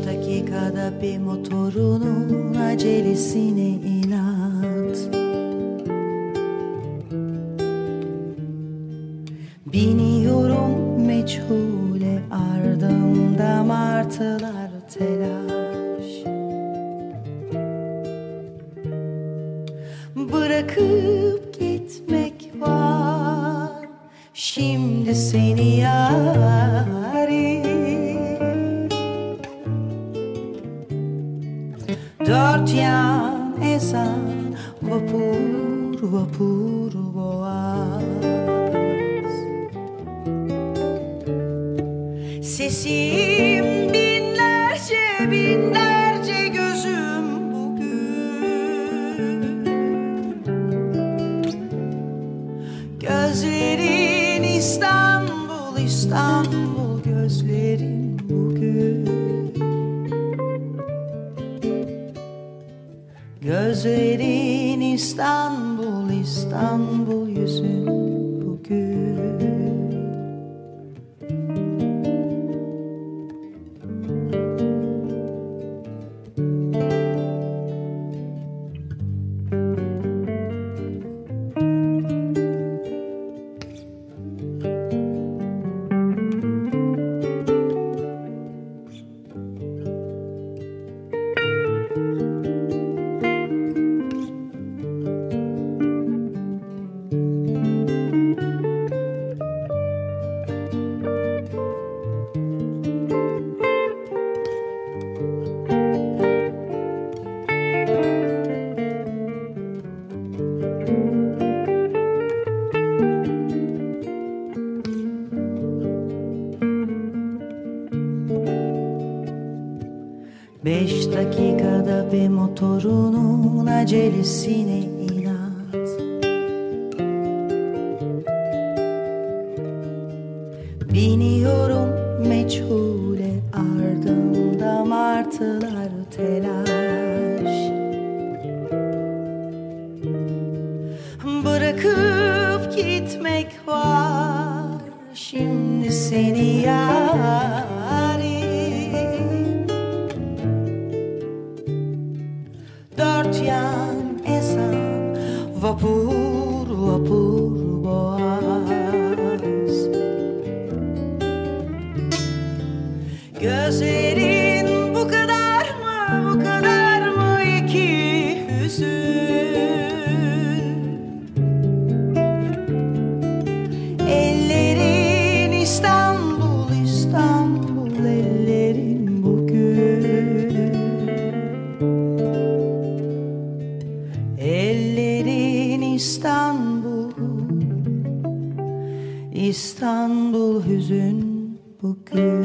Beş dakikada bir motorunun acelesine inat. Biniyorum meçhule ardımda martılar telaş. Bırakıp gitmek var Şimdi seni yarim Dört yan esen vapur vapur boğaz. Sesim binlerce binlerce gözüm bugün. Gözlerin İstanbul İstanbul gözlerin bugün Gözlerin İstanbul İstanbul yüzün bugün Beş dakikada bir motorunun acelesine inat. Biniyorum meçhule ardımda martılar telaş. Bırakıp gitmek var şimdi seni yarim Dört yan esen vapur vapur boğaz. Gözlerin bu kadar İstanbul hüzün bugün